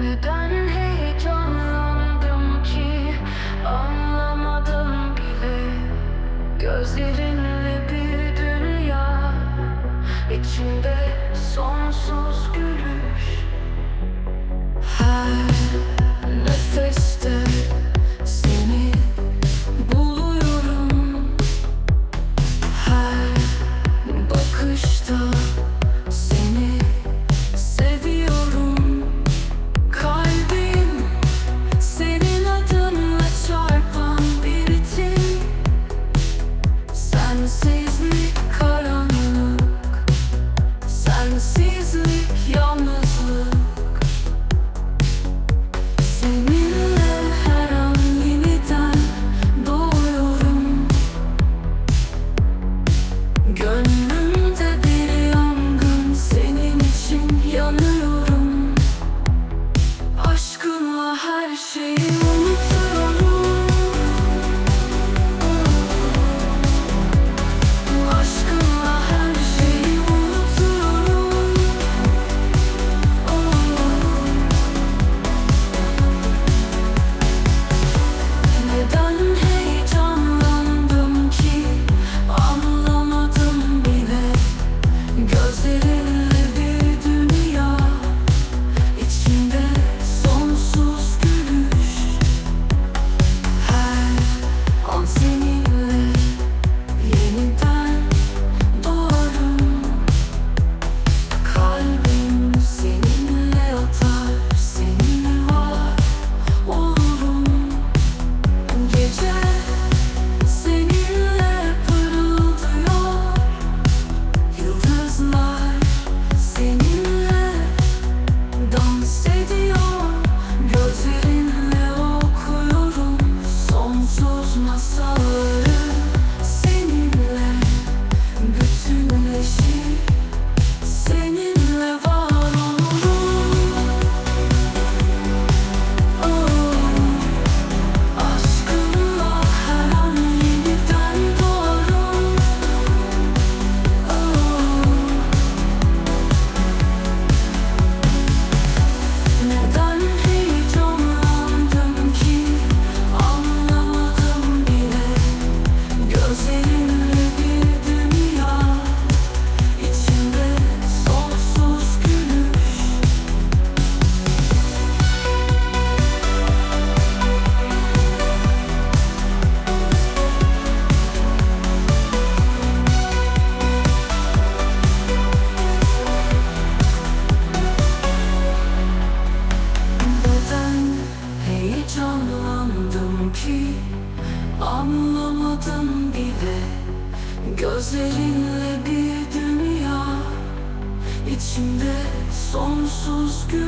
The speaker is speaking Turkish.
Neden heyecanlandım ki? Anlamadım bile. Gözlerim Sensizlik karanlık. Sensizlik yalnızlık. Seninle her an yeniden doğuyorum. Gönlümde bir yangın senin için yanıyorum. Aşkınla her şeyi my soul Gözlerinle bir dünya içimde sonsuz gün.